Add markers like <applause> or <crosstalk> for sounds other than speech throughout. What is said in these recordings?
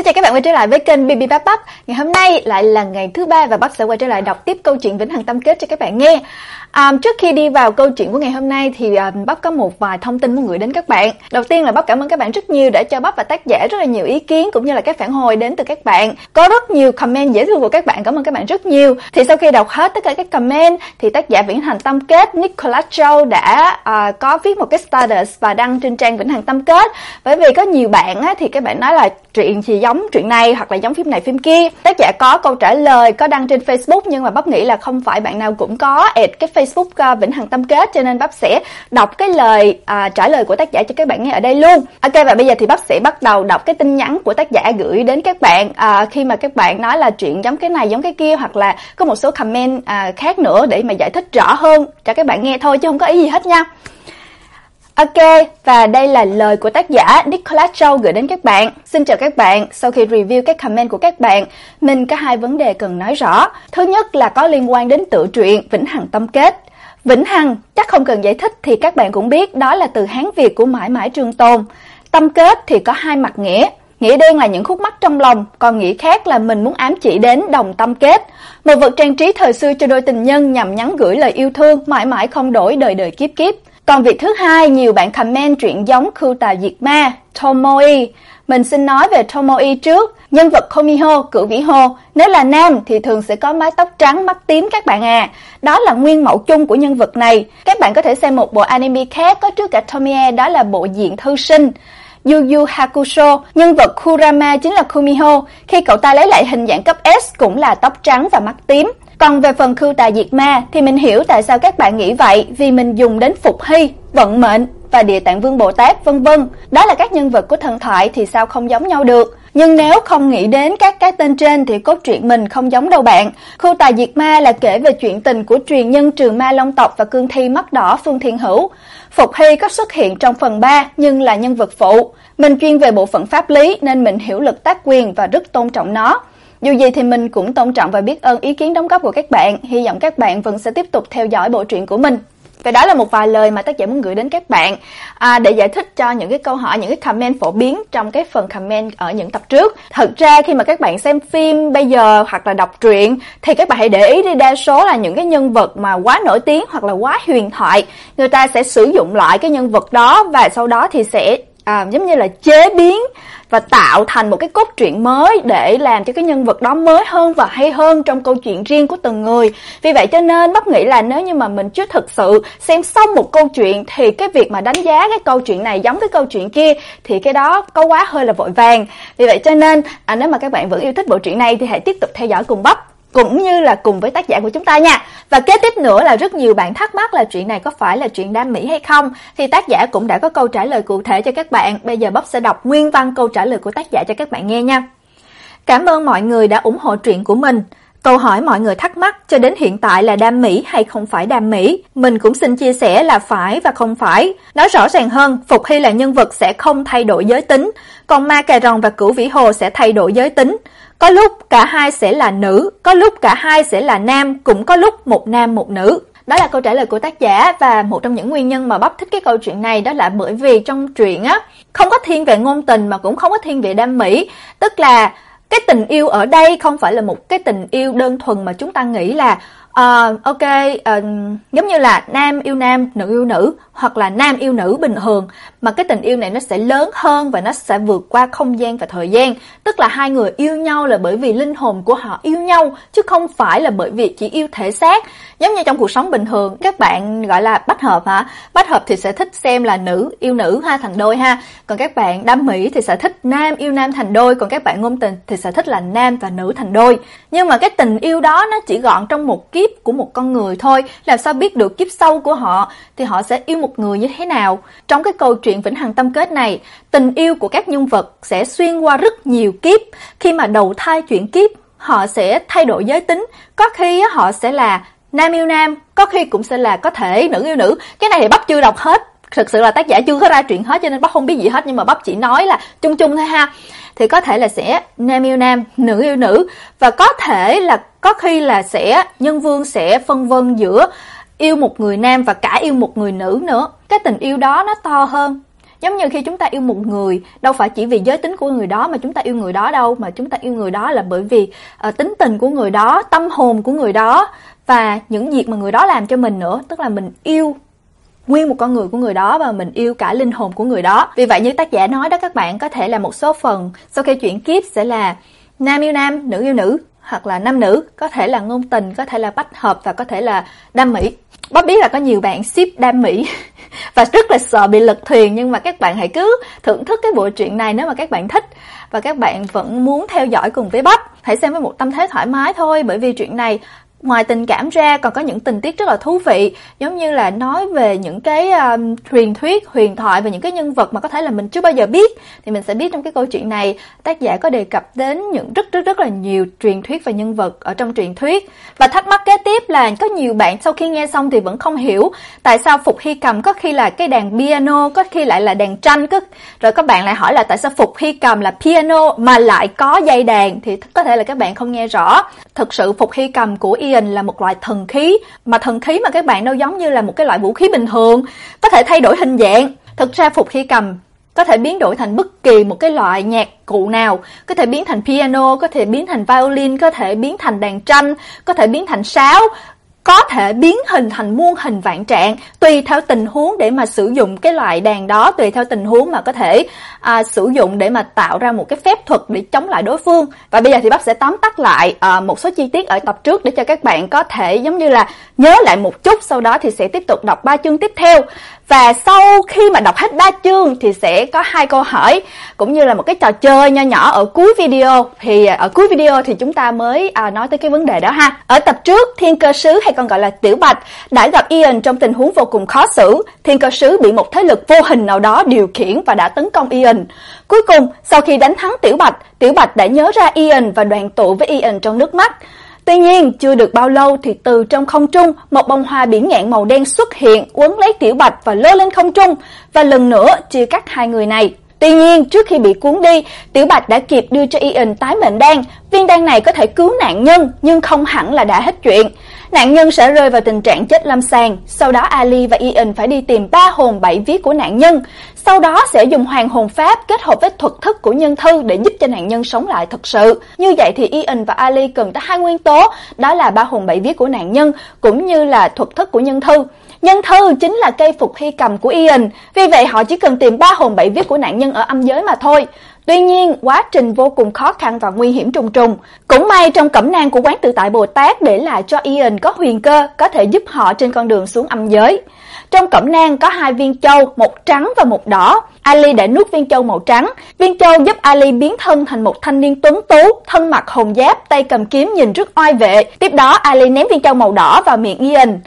Xin chào các bạn quay trở lại với kênh BB Bắp Bắp. Ngày hôm nay lại là ngày thứ ba và Bắp sẽ quay trở lại đọc tiếp câu chuyện Vĩnh Hằng Tâm Kết cho các bạn nghe. À, trước khi đi vào câu chuyện của ngày hôm nay thì à, Bắp có một vài thông tin muốn gửi đến các bạn. Đầu tiên là Bắp cảm ơn các bạn rất nhiều đã cho Bắp và tác giả rất là nhiều ý kiến cũng như là các phản hồi đến từ các bạn. Có rất nhiều comment dễ thương của các bạn, cảm ơn các bạn rất nhiều. Thì sau khi đọc hết tất cả các comment thì tác giả Vĩnh Hằng Tâm Kết Nicholas Châu đã à, có viết một cái status và đăng trên trang Vĩnh Hằng Tâm Kết. Bởi vì có nhiều bạn á, thì các bạn nói là truyện gì giống truyện này hoặc là giống phim này phim kia. Tác giả có câu trả lời có đăng trên Facebook nhưng mà Bắp nghĩ là không phải bạn nào cũng có ad cái Facebook uh, Vĩnh Hằng Tâm Kết cho nên Bắp sẽ đọc cái lời uh, trả lời của tác giả cho các bạn nghe ở đây luôn. Ok và bây giờ thì Bắp sẽ bắt đầu đọc cái tin nhắn của tác giả gửi đến các bạn uh, khi mà các bạn nói là chuyện giống cái này giống cái kia hoặc là có một số comment uh, khác nữa để mà giải thích rõ hơn cho các bạn nghe thôi chứ không có ý gì hết nha. Ok, và đây là lời của tác giả Nicholas Châu gửi đến các bạn. Xin chào các bạn, sau khi review các comment của các bạn, mình có hai vấn đề cần nói rõ. Thứ nhất là có liên quan đến tự truyện Vĩnh Hằng Tâm Kết. Vĩnh Hằng, chắc không cần giải thích thì các bạn cũng biết đó là từ Hán Việt của mãi mãi trường tồn. Tâm kết thì có hai mặt nghĩa. Nghĩa đen là những khúc mắc trong lòng, còn nghĩa khác là mình muốn ám chỉ đến đồng tâm kết. Một vật trang trí thời xưa cho đôi tình nhân nhằm nhắn gửi lời yêu thương mãi mãi không đổi đời đời kiếp kiếp. Còn việc thứ hai, nhiều bạn comment truyện giống Khưu Tà Diệt Ma, Tomoe. Mình xin nói về Tomoe trước. Nhân vật Komiho, cửu vĩ hồ, nếu là nam thì thường sẽ có mái tóc trắng mắt tím các bạn à. Đó là nguyên mẫu chung của nhân vật này. Các bạn có thể xem một bộ anime khác có trước cả Tomie đó là bộ diện thư sinh. Yu Yu Hakusho, nhân vật Kurama chính là Kumiho, khi cậu ta lấy lại hình dạng cấp S cũng là tóc trắng và mắt tím. Còn về phần khưu tà diệt ma thì mình hiểu tại sao các bạn nghĩ vậy, vì mình dùng đến Phục Hy, vận mệnh và Địa Tạng Vương Bồ Tát vân vân. Đó là các nhân vật của thần thoại thì sao không giống nhau được. Nhưng nếu không nghĩ đến các cái tên trên thì cốt truyện mình không giống đâu bạn. Khu Tà Diệt Ma là kể về chuyện tình của truyền nhân trừ ma long tộc và cương thi mắt đỏ Phương Thiên Hữu. Phục Hy có xuất hiện trong phần 3 nhưng là nhân vật phụ. Mình chuyên về bộ phận pháp lý nên mình hiểu lực tác quyền và rất tôn trọng nó. Dù gì thì mình cũng tôn trọng và biết ơn ý kiến đóng góp của các bạn, hy vọng các bạn vẫn sẽ tiếp tục theo dõi bộ truyện của mình. Và đó là một vài lời mà tác giả muốn gửi đến các bạn à, để giải thích cho những cái câu hỏi, những cái comment phổ biến trong cái phần comment ở những tập trước. Thật ra khi mà các bạn xem phim bây giờ hoặc là đọc truyện thì các bạn hãy để ý đi đa số là những cái nhân vật mà quá nổi tiếng hoặc là quá huyền thoại, người ta sẽ sử dụng lại cái nhân vật đó và sau đó thì sẽ à, giống như là chế biến và tạo thành một cái cốt truyện mới để làm cho cái nhân vật đó mới hơn và hay hơn trong câu chuyện riêng của từng người. Vì vậy cho nên bắp nghĩ là nếu như mà mình chưa thực sự xem xong một câu chuyện thì cái việc mà đánh giá cái câu chuyện này giống cái câu chuyện kia thì cái đó có quá hơi là vội vàng. Vì vậy cho nên à, nếu mà các bạn vẫn yêu thích bộ truyện này thì hãy tiếp tục theo dõi cùng bắp cũng như là cùng với tác giả của chúng ta nha. Và kế tiếp nữa là rất nhiều bạn thắc mắc là chuyện này có phải là chuyện đam mỹ hay không, thì tác giả cũng đã có câu trả lời cụ thể cho các bạn. Bây giờ Bắp sẽ đọc nguyên văn câu trả lời của tác giả cho các bạn nghe nha. Cảm ơn mọi người đã ủng hộ truyện của mình. Câu hỏi mọi người thắc mắc cho đến hiện tại là đam mỹ hay không phải đam mỹ, mình cũng xin chia sẻ là phải và không phải. Nói rõ ràng hơn, Phục Hy là nhân vật sẽ không thay đổi giới tính, còn Ma Cà Rồng và Cửu Vĩ Hồ sẽ thay đổi giới tính. Có lúc cả hai sẽ là nữ, có lúc cả hai sẽ là nam, cũng có lúc một nam một nữ. Đó là câu trả lời của tác giả và một trong những nguyên nhân mà bắp thích cái câu chuyện này đó là bởi vì trong truyện á không có thiên về ngôn tình mà cũng không có thiên về đam mỹ, tức là cái tình yêu ở đây không phải là một cái tình yêu đơn thuần mà chúng ta nghĩ là uh, ok uh, giống như là nam yêu nam, nữ yêu nữ hoặc là nam yêu nữ bình thường mà cái tình yêu này nó sẽ lớn hơn và nó sẽ vượt qua không gian và thời gian. Tức là hai người yêu nhau là bởi vì linh hồn của họ yêu nhau chứ không phải là bởi vì chỉ yêu thể xác. Giống như trong cuộc sống bình thường, các bạn gọi là bách hợp hả? Bách hợp thì sẽ thích xem là nữ yêu nữ ha thành đôi ha. Còn các bạn đam mỹ thì sẽ thích nam yêu nam thành đôi, còn các bạn ngôn tình thì sẽ thích là nam và nữ thành đôi. Nhưng mà cái tình yêu đó nó chỉ gọn trong một kiếp của một con người thôi, làm sao biết được kiếp sau của họ thì họ sẽ yêu một người như thế nào. Trong cái câu chuyện Vĩnh Hằng Tâm Kết này, tình yêu của các nhân vật sẽ xuyên qua rất nhiều kiếp. Khi mà đầu thai chuyển kiếp, họ sẽ thay đổi giới tính. Có khi họ sẽ là nam yêu nam, có khi cũng sẽ là có thể nữ yêu nữ. Cái này thì bắp chưa đọc hết, thực sự là tác giả chưa có ra chuyện hết cho nên bắp không biết gì hết nhưng mà bắp chỉ nói là chung chung thôi ha. Thì có thể là sẽ nam yêu nam, nữ yêu nữ và có thể là có khi là sẽ nhân vương sẽ phân vân giữa yêu một người nam và cả yêu một người nữ nữa. Cái tình yêu đó nó to hơn. Giống như khi chúng ta yêu một người, đâu phải chỉ vì giới tính của người đó mà chúng ta yêu người đó đâu, mà chúng ta yêu người đó là bởi vì uh, tính tình của người đó, tâm hồn của người đó và những việc mà người đó làm cho mình nữa, tức là mình yêu nguyên một con người của người đó và mình yêu cả linh hồn của người đó. Vì vậy như tác giả nói đó các bạn có thể là một số phần sau khi chuyển kiếp sẽ là nam yêu nam, nữ yêu nữ hoặc là nam nữ, có thể là ngôn tình, có thể là bách hợp và có thể là đam mỹ. Bác biết là có nhiều bạn ship đam mỹ <laughs> và rất là sợ bị lật thuyền nhưng mà các bạn hãy cứ thưởng thức cái bộ truyện này nếu mà các bạn thích và các bạn vẫn muốn theo dõi cùng với Bắp. Hãy xem với một tâm thế thoải mái thôi bởi vì chuyện này ngoài tình cảm ra còn có những tình tiết rất là thú vị, giống như là nói về những cái um, truyền thuyết, huyền thoại và những cái nhân vật mà có thể là mình chưa bao giờ biết thì mình sẽ biết trong cái câu chuyện này tác giả có đề cập đến những rất rất rất là nhiều truyền thuyết và nhân vật ở trong truyền thuyết. Và thắc mắc kế tiếp là có nhiều bạn sau khi nghe xong thì vẫn không hiểu tại sao Phục Hy cầm có khi là cái đàn piano, có khi lại là đàn tranh cứ rồi các bạn lại hỏi là tại sao Phục Hy cầm là piano mà lại có dây đàn thì có thể là các bạn không nghe rõ. Thực sự Phục Hy cầm của Ian là một loại thần khí, mà thần khí mà các bạn đâu giống như là một cái loại vũ khí bình thường, có thể thay đổi hình dạng. Thực ra Phục khi cầm có thể biến đổi thành bất kỳ một cái loại nhạc cụ nào, có thể biến thành piano, có thể biến thành violin, có thể biến thành đàn tranh, có thể biến thành sáo, có thể biến hình thành muôn hình vạn trạng tùy theo tình huống để mà sử dụng cái loại đàn đó tùy theo tình huống mà có thể à, sử dụng để mà tạo ra một cái phép thuật để chống lại đối phương. Và bây giờ thì bác sẽ tóm tắt lại à, một số chi tiết ở tập trước để cho các bạn có thể giống như là nhớ lại một chút sau đó thì sẽ tiếp tục đọc ba chương tiếp theo và sau khi mà đọc hết ba chương thì sẽ có hai câu hỏi cũng như là một cái trò chơi nho nhỏ ở cuối video. Thì ở cuối video thì chúng ta mới à, nói tới cái vấn đề đó ha. Ở tập trước, Thiên Cơ sứ hay còn gọi là Tiểu Bạch đã gặp Ian trong tình huống vô cùng khó xử. Thiên Cơ sứ bị một thế lực vô hình nào đó điều khiển và đã tấn công Ian. Cuối cùng, sau khi đánh thắng Tiểu Bạch, Tiểu Bạch đã nhớ ra Ian và đoàn tụ với Ian trong nước mắt. Tuy nhiên, chưa được bao lâu thì từ trong không trung, một bông hoa biển ngạn màu đen xuất hiện, quấn lấy Tiểu Bạch và lơ lên không trung, và lần nữa chia cắt hai người này. Tuy nhiên, trước khi bị cuốn đi, Tiểu Bạch đã kịp đưa cho Ian tái mệnh đan. Viên đan này có thể cứu nạn nhân, nhưng không hẳn là đã hết chuyện. Nạn nhân sẽ rơi vào tình trạng chết lâm sàng, sau đó Ali và Ian phải đi tìm ba hồn bảy vía của nạn nhân, sau đó sẽ dùng hoàng hồn pháp kết hợp với thuật thức của nhân thư để giúp cho nạn nhân sống lại thật sự. Như vậy thì Ian và Ali cần tới hai nguyên tố, đó là ba hồn bảy vía của nạn nhân cũng như là thuật thức của nhân thư. Nhân thư chính là cây phục hy cầm của Ian, vì vậy họ chỉ cần tìm ba hồn bảy vía của nạn nhân ở âm giới mà thôi. Tuy nhiên, quá trình vô cùng khó khăn và nguy hiểm trùng trùng. Cũng may trong cẩm nang của quán tự tại Bồ Tát để lại cho Ian có huyền cơ có thể giúp họ trên con đường xuống âm giới. Trong cẩm nang có hai viên châu, một trắng và một đỏ. Ali đã nuốt viên châu màu trắng. Viên châu giúp Ali biến thân thành một thanh niên tuấn tú, thân mặc hồng giáp, tay cầm kiếm nhìn rất oai vệ. Tiếp đó Ali ném viên châu màu đỏ vào miệng Ian.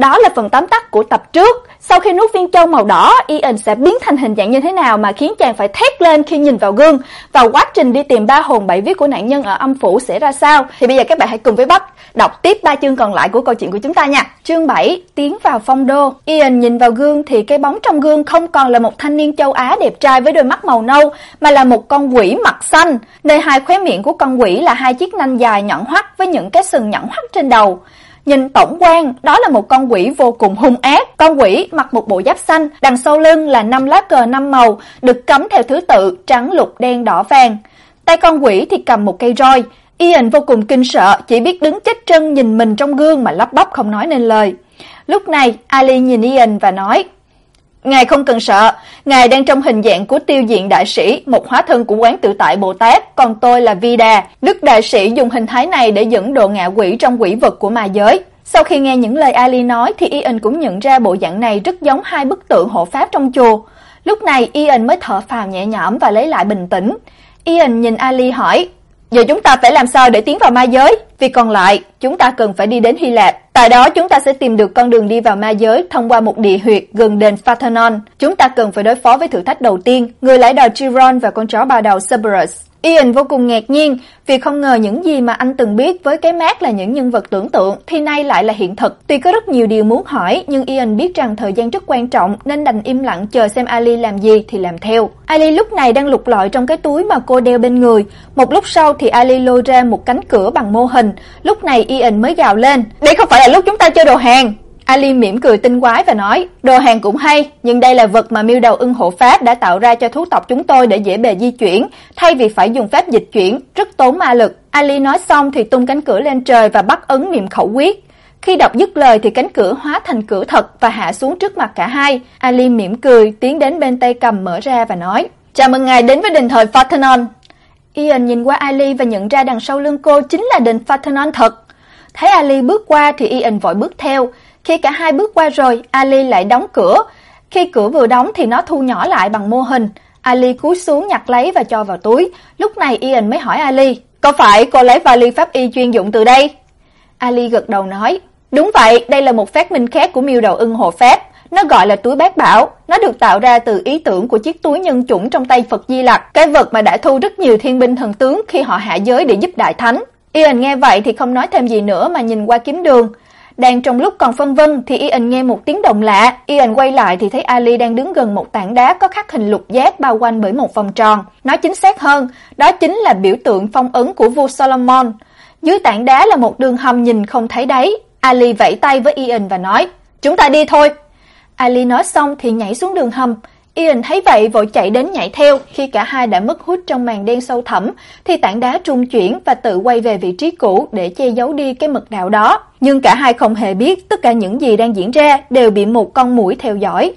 Đó là phần tóm tắt của tập trước. Sau khi nuốt viên châu màu đỏ, Ian sẽ biến thành hình dạng như thế nào mà khiến chàng phải thét lên khi nhìn vào gương và quá trình đi tìm ba hồn bảy vía của nạn nhân ở âm phủ sẽ ra sao? Thì bây giờ các bạn hãy cùng với Bách đọc tiếp ba chương còn lại của câu chuyện của chúng ta nha. Chương 7: Tiến vào phong đô. Ian nhìn vào gương thì cái bóng trong gương không còn là một thanh niên châu Á đẹp trai với đôi mắt màu nâu mà là một con quỷ mặt xanh. Nơi hai khóe miệng của con quỷ là hai chiếc nanh dài nhọn hoắt với những cái sừng nhọn hoắt trên đầu. Nhìn tổng quan, đó là một con quỷ vô cùng hung ác. Con quỷ mặc một bộ giáp xanh, đằng sau lưng là năm lá cờ năm màu, được cắm theo thứ tự trắng, lục, đen, đỏ, vàng. Tay con quỷ thì cầm một cây roi. Ian vô cùng kinh sợ, chỉ biết đứng chết chân nhìn mình trong gương mà lắp bắp không nói nên lời. Lúc này, Ali nhìn Ian và nói: Ngài không cần sợ, Ngài đang trong hình dạng của tiêu diện đại sĩ, một hóa thân của quán tự tại Bồ Tát, còn tôi là Vida. Đức đại sĩ dùng hình thái này để dẫn độ ngạ quỷ trong quỷ vật của ma giới. Sau khi nghe những lời Ali nói thì Ian cũng nhận ra bộ dạng này rất giống hai bức tượng hộ pháp trong chùa. Lúc này Ian mới thở phào nhẹ nhõm và lấy lại bình tĩnh. Ian nhìn Ali hỏi, Giờ chúng ta phải làm sao để tiến vào ma giới? Vì còn lại, chúng ta cần phải đi đến Hy Lạp. Tại đó chúng ta sẽ tìm được con đường đi vào ma giới thông qua một địa huyệt gần đền Parthenon. Chúng ta cần phải đối phó với thử thách đầu tiên, người lái đò Chiron và con chó ba đầu Cerberus. Ian vô cùng ngạc nhiên vì không ngờ những gì mà anh từng biết với cái mát là những nhân vật tưởng tượng thì nay lại là hiện thực. Tuy có rất nhiều điều muốn hỏi, nhưng Ian biết rằng thời gian rất quan trọng, nên đành im lặng chờ xem Ali làm gì thì làm theo. Ali lúc này đang lục lọi trong cái túi mà cô đeo bên người. Một lúc sau thì Ali lôi ra một cánh cửa bằng mô hình. Lúc này Ian mới gào lên. Đây không phải là lúc chúng ta chơi đồ hàng. Ali mỉm cười tinh quái và nói, đồ hàng cũng hay, nhưng đây là vật mà miêu đầu ưng hộ pháp đã tạo ra cho thú tộc chúng tôi để dễ bề di chuyển, thay vì phải dùng phép dịch chuyển, rất tốn ma lực. Ali nói xong thì tung cánh cửa lên trời và bắt ấn niệm khẩu quyết. Khi đọc dứt lời thì cánh cửa hóa thành cửa thật và hạ xuống trước mặt cả hai. Ali mỉm cười, tiến đến bên tay cầm mở ra và nói: "Chào mừng ngài đến với đền thờ Parthenon." Ian nhìn qua Ali và nhận ra đằng sau lưng cô chính là đền Parthenon thật. Thấy Ali bước qua thì Ian vội bước theo. Khi cả hai bước qua rồi, Ali lại đóng cửa. Khi cửa vừa đóng thì nó thu nhỏ lại bằng mô hình. Ali cúi xuống nhặt lấy và cho vào túi. Lúc này Ian mới hỏi Ali, "Có phải cô lấy vali pháp y chuyên dụng từ đây?" Ali gật đầu nói, "Đúng vậy, đây là một phát minh khác của miêu đầu ưng hộ phép. Nó gọi là túi bát bảo, nó được tạo ra từ ý tưởng của chiếc túi nhân chủng trong tay Phật Di Lặc, cái vật mà đã thu rất nhiều thiên binh thần tướng khi họ hạ giới để giúp đại thánh. Ian nghe vậy thì không nói thêm gì nữa mà nhìn qua kiếm đường. Đang trong lúc còn phân vân thì Ian nghe một tiếng động lạ, Ian quay lại thì thấy Ali đang đứng gần một tảng đá có khắc hình lục giác bao quanh bởi một vòng tròn. Nói chính xác hơn, đó chính là biểu tượng phong ấn của vua Solomon. Dưới tảng đá là một đường hầm nhìn không thấy đáy. Ali vẫy tay với Ian và nói: "Chúng ta đi thôi." Ali nói xong thì nhảy xuống đường hầm. Ian thấy vậy vội chạy đến nhảy theo, khi cả hai đã mất hút trong màn đen sâu thẳm thì tảng đá trung chuyển và tự quay về vị trí cũ để che giấu đi cái mật đạo đó. Nhưng cả hai không hề biết tất cả những gì đang diễn ra đều bị một con muỗi theo dõi.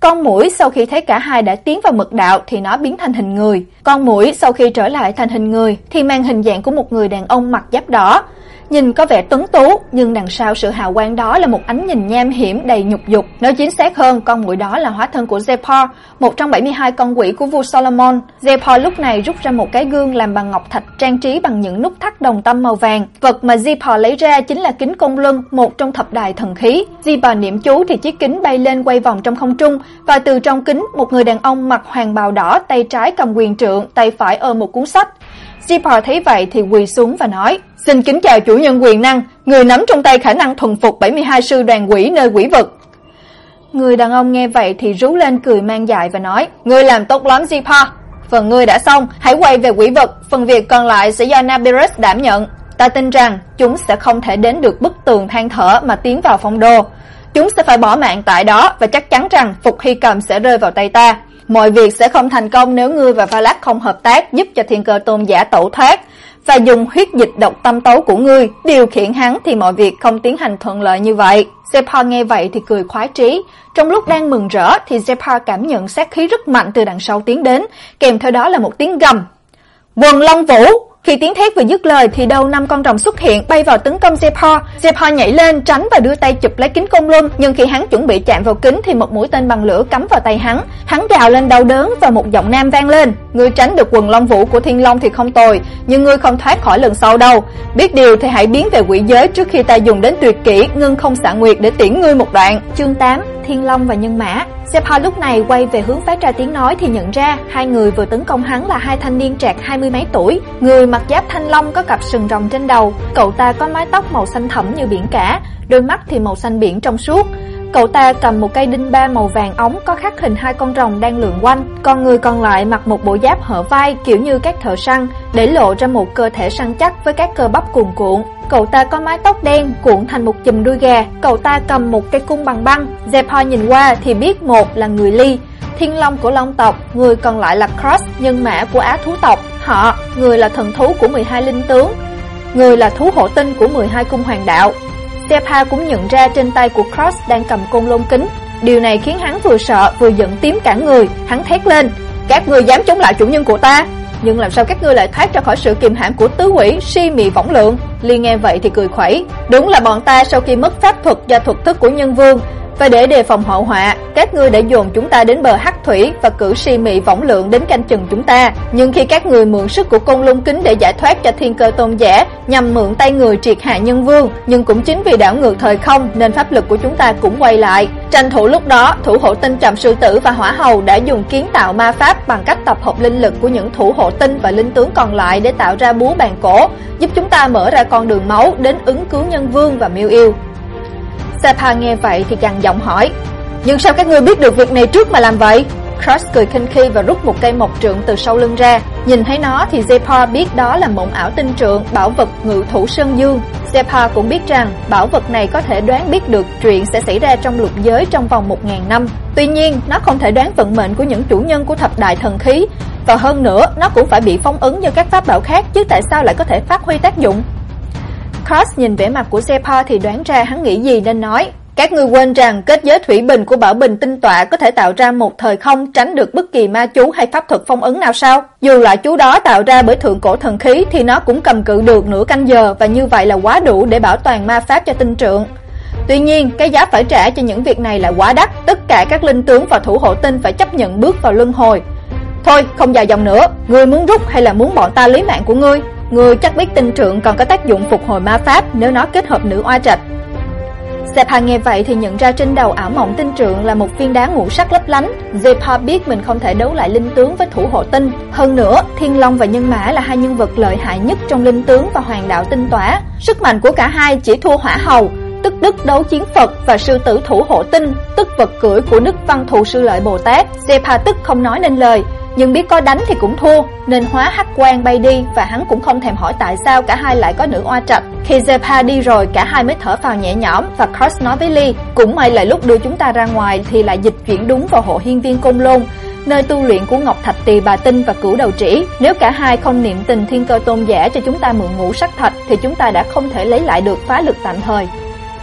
Con muỗi sau khi thấy cả hai đã tiến vào mật đạo thì nó biến thành hình người. Con muỗi sau khi trở lại thành hình người thì mang hình dạng của một người đàn ông mặc giáp đỏ nhìn có vẻ tuấn tú, nhưng đằng sau sự hào quang đó là một ánh nhìn nham hiểm đầy nhục dục. Nói chính xác hơn, con muỗi đó là hóa thân của Zepor, một trong 72 con quỷ của vua Solomon. Zepor lúc này rút ra một cái gương làm bằng ngọc thạch trang trí bằng những nút thắt đồng tâm màu vàng. Vật mà Zepor lấy ra chính là kính công luân, một trong thập đài thần khí. Zepor niệm chú thì chiếc kính bay lên quay vòng trong không trung và từ trong kính một người đàn ông mặc hoàng bào đỏ, tay trái cầm quyền trượng, tay phải ôm một cuốn sách. Zepor thấy vậy thì quỳ xuống và nói: Xin kính chào chủ nhân quyền năng, người nắm trong tay khả năng thuần phục 72 sư đoàn quỷ nơi quỷ vực. Người đàn ông nghe vậy thì rú lên cười mang dại và nói: "Ngươi làm tốt lắm Zipa, phần ngươi đã xong, hãy quay về quỷ vực, phần việc còn lại sẽ do Nabiris đảm nhận. Ta tin rằng chúng sẽ không thể đến được bức tường than thở mà tiến vào phong đô. Chúng sẽ phải bỏ mạng tại đó và chắc chắn rằng Phục Hy Cầm sẽ rơi vào tay ta." Mọi việc sẽ không thành công nếu ngươi và Valak không hợp tác giúp cho Thiên Cơ Tôn giả tẩu thoát và dùng huyết dịch độc tâm tấu của ngươi điều khiển hắn thì mọi việc không tiến hành thuận lợi như vậy. Zephyr nghe vậy thì cười khoái trí. Trong lúc đang mừng rỡ thì Zephyr cảm nhận sát khí rất mạnh từ đằng sau tiến đến, kèm theo đó là một tiếng gầm. Quần Long Vũ! Khi tiếng thét vừa dứt lời thì đầu năm con rồng xuất hiện bay vào tấn công Zepor. Zepor nhảy lên tránh và đưa tay chụp lấy kính công luân, nhưng khi hắn chuẩn bị chạm vào kính thì một mũi tên bằng lửa cắm vào tay hắn. Hắn gào lên đau đớn và một giọng nam vang lên, "Ngươi tránh được quần long vũ của Thiên Long thì không tồi, nhưng ngươi không thoát khỏi lần sau đâu. Biết điều thì hãy biến về quỷ giới trước khi ta dùng đến tuyệt kỹ ngưng không xạ nguyệt để tiễn ngươi một đoạn." Chương 8: Thiên Long và Nhân Mã. Sepa lúc này quay về hướng phát ra tiếng nói thì nhận ra hai người vừa tấn công hắn là hai thanh niên trạc hai mươi mấy tuổi. Người mặc giáp thanh long có cặp sừng rồng trên đầu, cậu ta có mái tóc màu xanh thẫm như biển cả, đôi mắt thì màu xanh biển trong suốt. Cậu ta cầm một cây đinh ba màu vàng ống có khắc hình hai con rồng đang lượn quanh, còn người còn lại mặc một bộ giáp hở vai kiểu như các thợ săn, để lộ ra một cơ thể săn chắc với các cơ bắp cuồn cuộn. Cậu ta có mái tóc đen cuộn thành một chùm đuôi gà, cậu ta cầm một cây cung bằng băng. Zeppo nhìn qua thì biết một là người Ly, thiên long của long tộc, người còn lại là Cross, nhân mã của Á thú tộc. Họ, người là thần thú của 12 linh tướng, người là thú hộ tinh của 12 cung hoàng đạo. Stepha cũng nhận ra trên tay của Cross đang cầm côn lôn kính. Điều này khiến hắn vừa sợ vừa giận tím cả người, hắn thét lên: "Các ngươi dám chống lại chủ nhân của ta, nhưng làm sao các ngươi lại thoát ra khỏi sự kiềm hãm của tứ quỷ si mị võng lượng?" Ly nghe vậy thì cười khuẩy, "Đúng là bọn ta sau khi mất pháp thuật do thuật thức của nhân vương, và để đề phòng hậu họa, các ngươi đã dồn chúng ta đến bờ hắc thủy và cử si mị võng lượng đến canh chừng chúng ta. Nhưng khi các người mượn sức của côn lung kính để giải thoát cho thiên cơ tôn giả, nhằm mượn tay người triệt hạ nhân vương, nhưng cũng chính vì đảo ngược thời không nên pháp lực của chúng ta cũng quay lại. Tranh thủ lúc đó, thủ hộ tinh trầm sư tử và hỏa hầu đã dùng kiến tạo ma pháp bằng cách tập hợp linh lực của những thủ hộ tinh và linh tướng còn lại để tạo ra búa bàn cổ, giúp chúng ta mở ra con đường máu đến ứng cứu nhân vương và miêu yêu. Sapa nghe vậy thì gằn giọng hỏi Nhưng sao các ngươi biết được việc này trước mà làm vậy Cross cười khinh khi và rút một cây mộc trượng từ sau lưng ra. Nhìn thấy nó thì Zepar biết đó là mộng ảo tinh trượng, bảo vật ngự thủ Sơn Dương. Zepar cũng biết rằng bảo vật này có thể đoán biết được chuyện sẽ xảy ra trong lục giới trong vòng 1.000 năm. Tuy nhiên, nó không thể đoán vận mệnh của những chủ nhân của thập đại thần khí, và hơn nữa, nó cũng phải bị phong ấn như các pháp bảo khác chứ tại sao lại có thể phát huy tác dụng. Cross nhìn vẻ mặt của Zepar thì đoán ra hắn nghĩ gì nên nói, các ngươi quên rằng kết giới thủy bình của bảo bình tinh tọa có thể tạo ra một thời không tránh được bất kỳ ma chú hay pháp thuật phong ấn nào sao? Dù loại chú đó tạo ra bởi thượng cổ thần khí thì nó cũng cầm cự được nửa canh giờ và như vậy là quá đủ để bảo toàn ma pháp cho tinh trượng. Tuy nhiên, cái giá phải trả cho những việc này là quá đắt, tất cả các linh tướng và thủ hộ tinh phải chấp nhận bước vào luân hồi. Thôi, không dài dòng nữa, ngươi muốn rút hay là muốn bọn ta lấy mạng của ngươi? Người chắc biết tinh trượng còn có tác dụng phục hồi ma pháp nếu nó kết hợp nữ oa trạch. Sepha nghe vậy thì nhận ra trên đầu ảo mộng tinh trượng là một viên đá ngũ sắc lấp lánh. Zepa biết mình không thể đấu lại linh tướng với thủ hộ tinh. Hơn nữa, Thiên Long và Nhân Mã là hai nhân vật lợi hại nhất trong linh tướng và hoàng đạo tinh tỏa. Sức mạnh của cả hai chỉ thua hỏa hầu, tức đức đấu chiến Phật và sư tử thủ hộ tinh, tức vật cưỡi của Đức Văn Thù Sư Lợi Bồ Tát. Zepa tức không nói nên lời, nhưng biết có đánh thì cũng thua, nên hóa hắc quang bay đi và hắn cũng không thèm hỏi tại sao cả hai lại có nữ oa trạch. Khi Zepa đi rồi, cả hai mới thở phào nhẹ nhõm và Cross nói với Lee, cũng may là lúc đưa chúng ta ra ngoài thì lại dịch chuyển đúng vào hộ hiên viên Côn Lôn, nơi tu luyện của Ngọc Thạch Tỳ Bà Tinh và Cửu Đầu Trĩ. Nếu cả hai không niệm tình thiên cơ tôn giả cho chúng ta mượn ngũ sắc thạch thì chúng ta đã không thể lấy lại được phá lực tạm thời.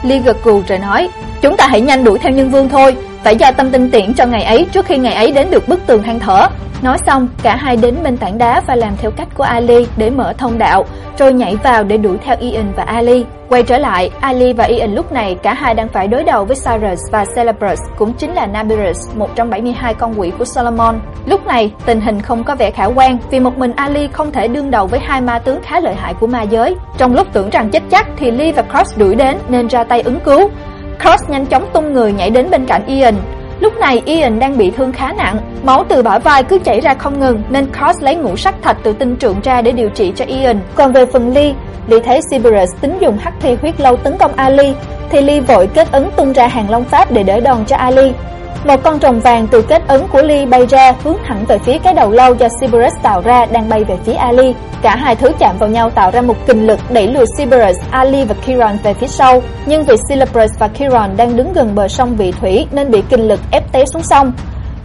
Lee gật cù rồi nói, chúng ta hãy nhanh đuổi theo nhân vương thôi, phải giao tâm tinh tiễn cho ngày ấy trước khi ngày ấy đến được bức tường than thở. Nói xong, cả hai đến bên tảng đá và làm theo cách của Ali để mở thông đạo, rồi nhảy vào để đuổi theo Ian và Ali. Quay trở lại, Ali và Ian lúc này cả hai đang phải đối đầu với Cyrus và Celebrus, cũng chính là Nabirus, một trong 72 con quỷ của Solomon. Lúc này, tình hình không có vẻ khả quan vì một mình Ali không thể đương đầu với hai ma tướng khá lợi hại của ma giới. Trong lúc tưởng rằng chết chắc thì Lee và Cross đuổi đến nên ra tay ứng cứu. Cross nhanh chóng tung người nhảy đến bên cạnh Ian, Lúc này Ian đang bị thương khá nặng, máu từ bả vai cứ chảy ra không ngừng nên Cross lấy ngũ sắc thạch từ tinh trượng ra để điều trị cho Ian. Còn về phần Lee, Lee thấy Sibirus tính dùng hắc thi huyết lâu tấn công Ali, thì Lee vội kết ấn tung ra hàng long pháp để đỡ đòn cho Ali. Một con rồng vàng từ kết ấn của ly bay ra hướng thẳng về phía cái đầu lâu do Cerberus tạo ra đang bay về phía Ali. Cả hai thứ chạm vào nhau tạo ra một kình lực đẩy lùi Cerberus, Ali và Kiron về phía sau. Nhưng vì Cerberus và Kiron đang đứng gần bờ sông vị thủy nên bị kình lực ép té xuống sông.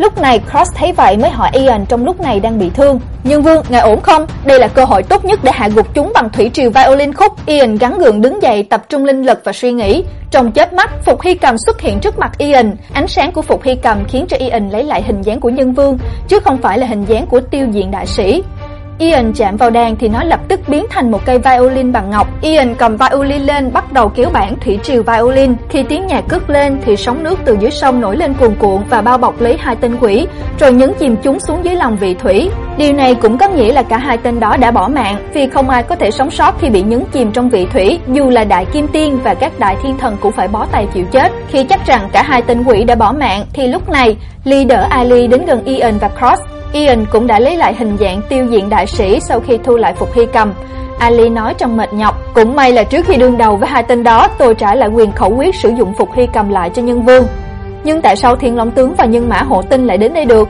Lúc này Cross thấy vậy mới hỏi Ian trong lúc này đang bị thương. Nhưng Vương, ngài ổn không? Đây là cơ hội tốt nhất để hạ gục chúng bằng thủy triều violin khúc. Ian gắn gượng đứng dậy tập trung linh lực và suy nghĩ. Trong chớp mắt, Phục Hy Cầm xuất hiện trước mặt Ian. Ánh sáng của Phục Hy Cầm khiến cho Ian lấy lại hình dáng của nhân vương, chứ không phải là hình dáng của tiêu diện đại sĩ. Ian chạm vào đàn thì nó lập tức biến thành một cây violin bằng ngọc. Ian cầm violin lên bắt đầu kéo bản thủy triều violin. Khi tiếng nhạc cất lên thì sóng nước từ dưới sông nổi lên cuồn cuộn và bao bọc lấy hai tên quỷ, rồi nhấn chìm chúng xuống dưới lòng vị thủy. Điều này cũng có nghĩa là cả hai tên đó đã bỏ mạng, vì không ai có thể sống sót khi bị nhấn chìm trong vị thủy, dù là đại kim tiên và các đại thiên thần cũng phải bó tay chịu chết. Khi chắc rằng cả hai tên quỷ đã bỏ mạng thì lúc này, leader đỡ Ali đến gần Ian và Cross Ian cũng đã lấy lại hình dạng tiêu diện đại sĩ sau khi thu lại phục hy cầm. Ali nói trong mệt nhọc, cũng may là trước khi đương đầu với hai tên đó, tôi trả lại quyền khẩu quyết sử dụng phục hy cầm lại cho nhân vương. Nhưng tại sao Thiên Long tướng và nhân mã hộ tinh lại đến đây được?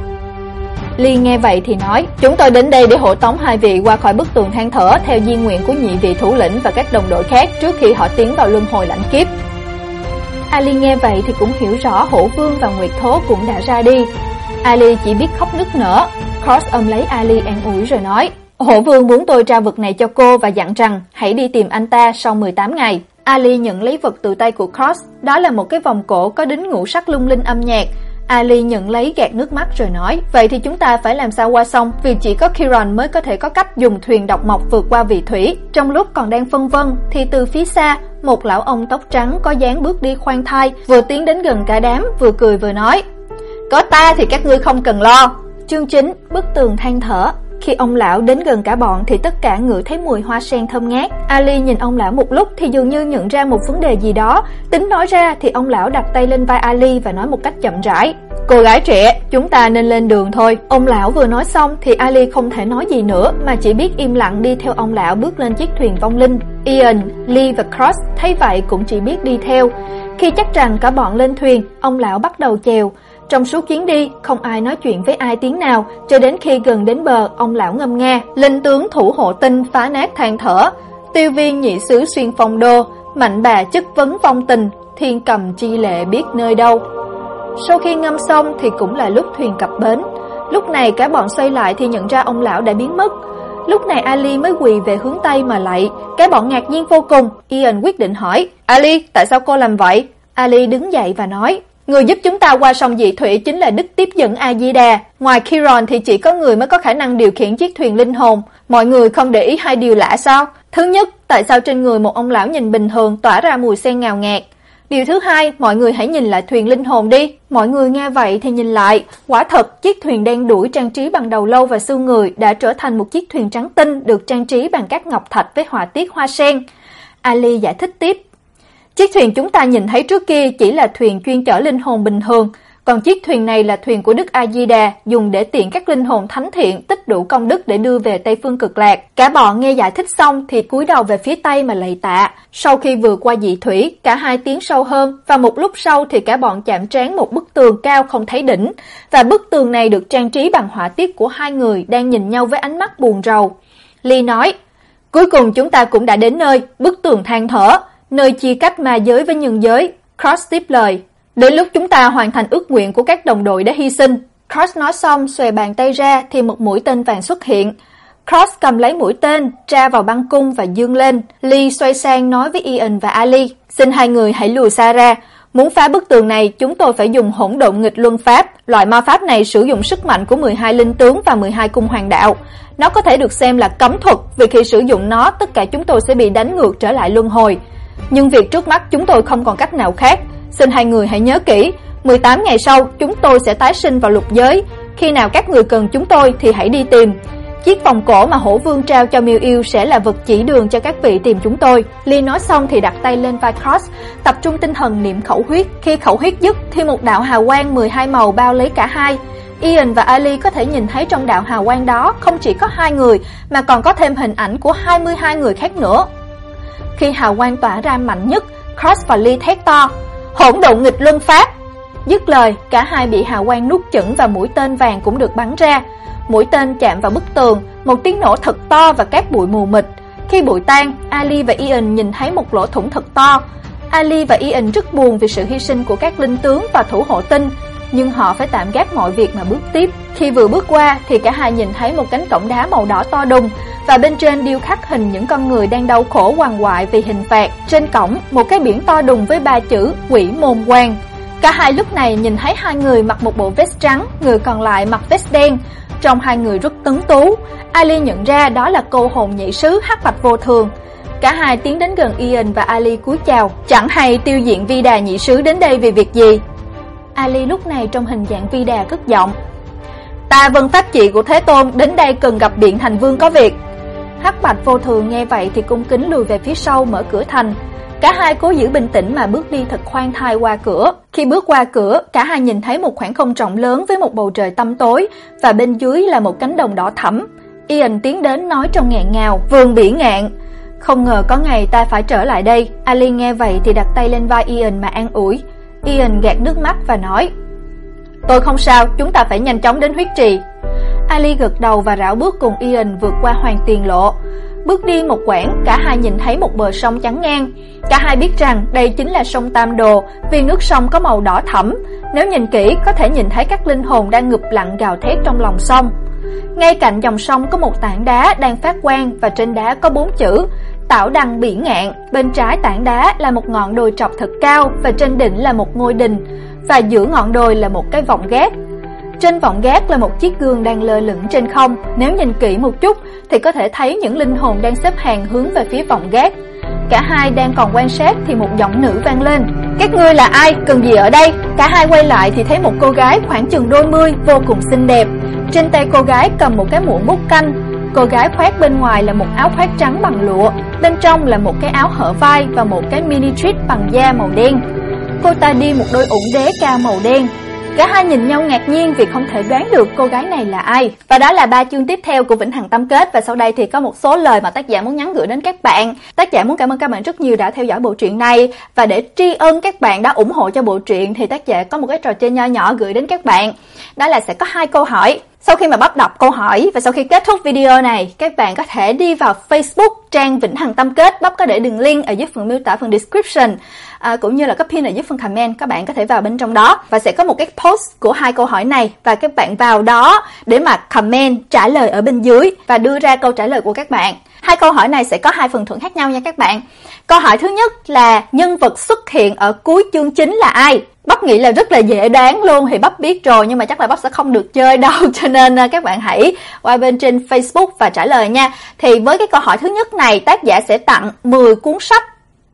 Ly nghe vậy thì nói, chúng tôi đến đây để hộ tống hai vị qua khỏi bức tường than thở theo di nguyện của nhị vị thủ lĩnh và các đồng đội khác trước khi họ tiến vào luân hồi lãnh kiếp. Ali nghe vậy thì cũng hiểu rõ Hổ Vương và Nguyệt Thố cũng đã ra đi, Ali chỉ biết khóc nức nở. Cross ôm lấy Ali an ủi rồi nói, Hổ vương muốn tôi tra vật này cho cô và dặn rằng hãy đi tìm anh ta sau 18 ngày. Ali nhận lấy vật từ tay của Cross, đó là một cái vòng cổ có đính ngũ sắc lung linh âm nhạc. Ali nhận lấy gạt nước mắt rồi nói, vậy thì chúng ta phải làm sao qua sông, vì chỉ có Kiron mới có thể có cách dùng thuyền độc mộc vượt qua vị thủy. Trong lúc còn đang phân vân, thì từ phía xa, một lão ông tóc trắng có dáng bước đi khoan thai, vừa tiến đến gần cả đám, vừa cười vừa nói, có ta thì các ngươi không cần lo. Chương 9, bức tường than thở. Khi ông lão đến gần cả bọn thì tất cả ngửi thấy mùi hoa sen thơm ngát. Ali nhìn ông lão một lúc thì dường như nhận ra một vấn đề gì đó. Tính nói ra thì ông lão đặt tay lên vai Ali và nói một cách chậm rãi. Cô gái trẻ, chúng ta nên lên đường thôi. Ông lão vừa nói xong thì Ali không thể nói gì nữa mà chỉ biết im lặng đi theo ông lão bước lên chiếc thuyền vong linh. Ian, Lee và Cross thấy vậy cũng chỉ biết đi theo. Khi chắc rằng cả bọn lên thuyền, ông lão bắt đầu chèo. Trong suốt chuyến đi, không ai nói chuyện với ai tiếng nào, cho đến khi gần đến bờ, ông lão ngâm nghe, linh tướng thủ hộ tinh phá nát than thở, tiêu viên nhị sứ xuyên phong đô, mạnh bà chất vấn phong tình, thiên cầm chi lệ biết nơi đâu. Sau khi ngâm xong thì cũng là lúc thuyền cập bến. Lúc này cả bọn xoay lại thì nhận ra ông lão đã biến mất. Lúc này Ali mới quỳ về hướng Tây mà lại cái bọn ngạc nhiên vô cùng. Ian quyết định hỏi, Ali, tại sao cô làm vậy? Ali đứng dậy và nói, Người giúp chúng ta qua sông dị thủy chính là Đức Tiếp dẫn A-di-đà. Ngoài Kiron thì chỉ có người mới có khả năng điều khiển chiếc thuyền linh hồn. Mọi người không để ý hai điều lạ sao? Thứ nhất, tại sao trên người một ông lão nhìn bình thường tỏa ra mùi sen ngào ngạt? Điều thứ hai, mọi người hãy nhìn lại thuyền linh hồn đi. Mọi người nghe vậy thì nhìn lại, quả thật chiếc thuyền đen đuổi trang trí bằng đầu lâu và xương người đã trở thành một chiếc thuyền trắng tinh được trang trí bằng các ngọc thạch với họa tiết hoa sen. Ali giải thích tiếp, Chiếc thuyền chúng ta nhìn thấy trước kia chỉ là thuyền chuyên chở linh hồn bình thường, còn chiếc thuyền này là thuyền của Đức A-di-đà, dùng để tiện các linh hồn thánh thiện tích đủ công đức để đưa về Tây phương cực lạc. Cả bọn nghe giải thích xong thì cúi đầu về phía Tây mà lạy tạ. Sau khi vừa qua dị thủy, cả hai tiến sâu hơn và một lúc sau thì cả bọn chạm trán một bức tường cao không thấy đỉnh, và bức tường này được trang trí bằng họa tiết của hai người đang nhìn nhau với ánh mắt buồn rầu. Ly nói: "Cuối cùng chúng ta cũng đã đến nơi, bức tường than thở." Nơi chia cách ma giới với nhân giới. Cross tiếp lời, đến lúc chúng ta hoàn thành ước nguyện của các đồng đội đã hy sinh. Cross nói xong xòe bàn tay ra thì một mũi tên vàng xuất hiện. Cross cầm lấy mũi tên, tra vào băng cung và dương lên. Lee xoay sang nói với Ian và Ali, xin hai người hãy lùi xa ra. Muốn phá bức tường này, chúng tôi phải dùng hỗn độn nghịch luân pháp. Loại ma pháp này sử dụng sức mạnh của 12 linh tướng và 12 cung hoàng đạo. Nó có thể được xem là cấm thuật, vì khi sử dụng nó, tất cả chúng tôi sẽ bị đánh ngược trở lại luân hồi. Nhưng việc trước mắt chúng tôi không còn cách nào khác, xin hai người hãy nhớ kỹ, 18 ngày sau chúng tôi sẽ tái sinh vào lục giới, khi nào các người cần chúng tôi thì hãy đi tìm. Chiếc vòng cổ mà Hổ Vương trao cho Miêu Yêu sẽ là vật chỉ đường cho các vị tìm chúng tôi. Ly nói xong thì đặt tay lên vai Cross, tập trung tinh thần niệm khẩu huyết. Khi khẩu huyết dứt thì một đạo hào quang 12 màu bao lấy cả hai. Ian và Ali có thể nhìn thấy trong đạo hào quang đó không chỉ có hai người mà còn có thêm hình ảnh của 22 người khác nữa. Khi hào quang tỏa ra mạnh nhất, Cross và Lee thét to, hỗn độn nghịch luân pháp. Dứt lời, cả hai bị hào quang nuốt chửng và mũi tên vàng cũng được bắn ra. Mũi tên chạm vào bức tường, một tiếng nổ thật to và các bụi mù mịt. Khi bụi tan, Ali và Ian nhìn thấy một lỗ thủng thật to. Ali và Ian rất buồn vì sự hy sinh của các linh tướng và thủ hộ tinh, nhưng họ phải tạm gác mọi việc mà bước tiếp. Khi vừa bước qua thì cả hai nhìn thấy một cánh cổng đá màu đỏ to đùng và bên trên điêu khắc hình những con người đang đau khổ hoàng hoại vì hình phạt. Trên cổng, một cái biển to đùng với ba chữ Quỷ môn quan. Cả hai lúc này nhìn thấy hai người mặc một bộ vest trắng, người còn lại mặc vest đen. Trong hai người rất tấn tú, Ali nhận ra đó là cô hồn nhị sứ hắc bạch vô thường. Cả hai tiến đến gần Ian và Ali cúi chào, chẳng hay tiêu diện Vi Đà nhị sứ đến đây vì việc gì. Ali lúc này trong hình dạng Vi Đà cất giọng: "Ta vân pháp trị của Thế Tôn đến đây cần gặp Biện Thành Vương có việc." Hắc Bạch Vô Thường nghe vậy thì cung kính lùi về phía sau mở cửa thành. Cả hai cố giữ bình tĩnh mà bước đi thật khoan thai qua cửa. Khi bước qua cửa, cả hai nhìn thấy một khoảng không rộng lớn với một bầu trời tăm tối và bên dưới là một cánh đồng đỏ thẫm. Ian tiến đến nói trong nghẹn ngào, "Vườn bỉ ngạn." Không ngờ có ngày ta phải trở lại đây. Ali nghe vậy thì đặt tay lên vai Ian mà an ủi. Ian gạt nước mắt và nói, "Tôi không sao, chúng ta phải nhanh chóng đến huyết trì." Ali gật đầu và rảo bước cùng Ian vượt qua hoàng tiền lộ. Bước đi một quãng, cả hai nhìn thấy một bờ sông trắng ngang. Cả hai biết rằng đây chính là sông Tam Đồ, vì nước sông có màu đỏ thẫm. Nếu nhìn kỹ, có thể nhìn thấy các linh hồn đang ngụp lặng gào thét trong lòng sông. Ngay cạnh dòng sông có một tảng đá đang phát quang và trên đá có bốn chữ Tảo đằng biển ngạn. Bên trái tảng đá là một ngọn đồi trọc thật cao và trên đỉnh là một ngôi đình và giữa ngọn đồi là một cái vọng gác. Trên vọng gác là một chiếc gương đang lơ lửng trên không, nếu nhìn kỹ một chút thì có thể thấy những linh hồn đang xếp hàng hướng về phía vọng gác. Cả hai đang còn quan sát thì một giọng nữ vang lên. Các ngươi là ai, cần gì ở đây? Cả hai quay lại thì thấy một cô gái khoảng chừng đôi mươi vô cùng xinh đẹp. Trên tay cô gái cầm một cái muỗng múc canh. Cô gái khoác bên ngoài là một áo khoác trắng bằng lụa, bên trong là một cái áo hở vai và một cái mini treat bằng da màu đen. Cô ta đi một đôi ủng đế cao màu đen, Cả hai nhìn nhau ngạc nhiên vì không thể đoán được cô gái này là ai. Và đó là ba chương tiếp theo của Vĩnh Hằng Tâm Kết và sau đây thì có một số lời mà tác giả muốn nhắn gửi đến các bạn. Tác giả muốn cảm ơn các bạn rất nhiều đã theo dõi bộ truyện này và để tri ân các bạn đã ủng hộ cho bộ truyện thì tác giả có một cái trò chơi nho nhỏ gửi đến các bạn. Đó là sẽ có hai câu hỏi sau khi mà bắt đọc câu hỏi và sau khi kết thúc video này, các bạn có thể đi vào Facebook trang Vĩnh Hằng Tâm Kết, bắp có để đường link ở dưới phần miêu tả phần description à, cũng như là có pin ở dưới phần comment, các bạn có thể vào bên trong đó và sẽ có một cái post của hai câu hỏi này và các bạn vào đó để mà comment trả lời ở bên dưới và đưa ra câu trả lời của các bạn. Hai câu hỏi này sẽ có hai phần thưởng khác nhau nha các bạn. Câu hỏi thứ nhất là nhân vật xuất hiện ở cuối chương chính là ai? Bắp nghĩ là rất là dễ đoán luôn thì Bắp biết rồi, nhưng mà chắc là Bắp sẽ không được chơi đâu, <laughs> cho nên à, các bạn hãy qua bên trên Facebook và trả lời nha. Thì với cái câu hỏi thứ nhất này, tác giả sẽ tặng 10 cuốn sách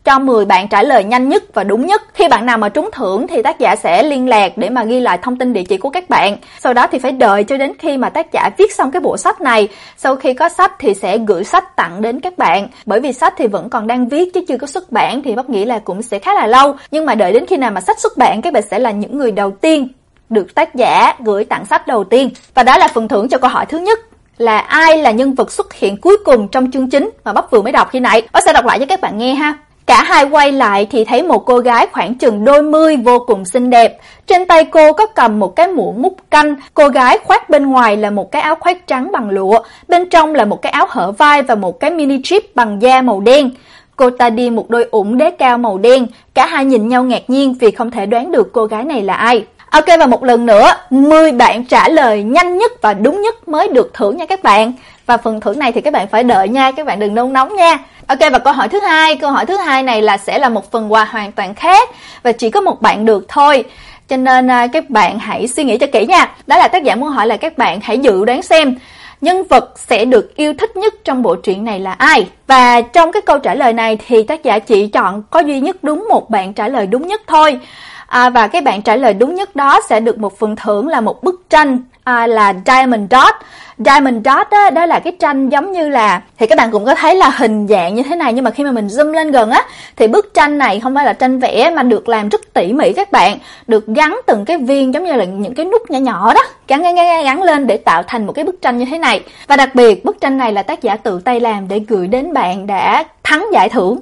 cho 10 bạn trả lời nhanh nhất và đúng nhất. Khi bạn nào mà trúng thưởng thì tác giả sẽ liên lạc để mà ghi lại thông tin địa chỉ của các bạn. Sau đó thì phải đợi cho đến khi mà tác giả viết xong cái bộ sách này. Sau khi có sách thì sẽ gửi sách tặng đến các bạn. Bởi vì sách thì vẫn còn đang viết chứ chưa có xuất bản thì bác nghĩ là cũng sẽ khá là lâu. Nhưng mà đợi đến khi nào mà sách xuất bản các bạn sẽ là những người đầu tiên được tác giả gửi tặng sách đầu tiên. Và đó là phần thưởng cho câu hỏi thứ nhất là ai là nhân vật xuất hiện cuối cùng trong chương chính mà bác vừa mới đọc khi nãy. Bác sẽ đọc lại cho các bạn nghe ha. Cả hai quay lại thì thấy một cô gái khoảng chừng đôi mươi vô cùng xinh đẹp. Trên tay cô có cầm một cái muỗng múc canh. Cô gái khoác bên ngoài là một cái áo khoác trắng bằng lụa. Bên trong là một cái áo hở vai và một cái mini chip bằng da màu đen. Cô ta đi một đôi ủng đế cao màu đen. Cả hai nhìn nhau ngạc nhiên vì không thể đoán được cô gái này là ai. Ok và một lần nữa, 10 bạn trả lời nhanh nhất và đúng nhất mới được thưởng nha các bạn. Và phần thưởng này thì các bạn phải đợi nha, các bạn đừng nôn nóng nha. Ok và câu hỏi thứ hai, câu hỏi thứ hai này là sẽ là một phần quà hoàn toàn khác và chỉ có một bạn được thôi. Cho nên à, các bạn hãy suy nghĩ cho kỹ nha. Đó là tác giả muốn hỏi là các bạn hãy dự đoán xem nhân vật sẽ được yêu thích nhất trong bộ truyện này là ai? Và trong cái câu trả lời này thì tác giả chỉ chọn có duy nhất đúng một bạn trả lời đúng nhất thôi. À, và cái bạn trả lời đúng nhất đó sẽ được một phần thưởng là một bức tranh à, là Diamond Dot. Diamond Dot đó, đó là cái tranh giống như là thì các bạn cũng có thấy là hình dạng như thế này nhưng mà khi mà mình zoom lên gần á thì bức tranh này không phải là tranh vẽ mà được làm rất tỉ mỉ các bạn, được gắn từng cái viên giống như là những cái nút nhỏ nhỏ đó, gắn gắn gắn, gắn lên để tạo thành một cái bức tranh như thế này. Và đặc biệt bức tranh này là tác giả tự tay làm để gửi đến bạn đã thắng giải thưởng.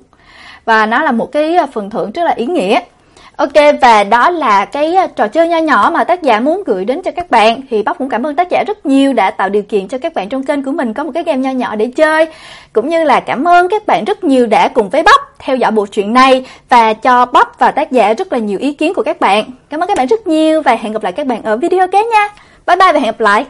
Và nó là một cái à, phần thưởng rất là ý nghĩa. Ok, và đó là cái ờ, trò chơi nho nhỏ mà tác giả muốn gửi đến cho các bạn. Thì Bóc cũng cảm ơn tác giả rất nhiều đã tạo điều kiện cho các bạn trong kênh của mình có một cái game nho nhỏ để chơi. Cũng như là cảm ơn các bạn rất nhiều đã cùng với Bóc theo dõi bộ truyện này và cho Bóc và tác giả rất là nhiều ý kiến của các bạn. Cảm ơn các bạn rất nhiều và hẹn gặp lại các bạn ở video kế nha. Bye bye và hẹn gặp lại.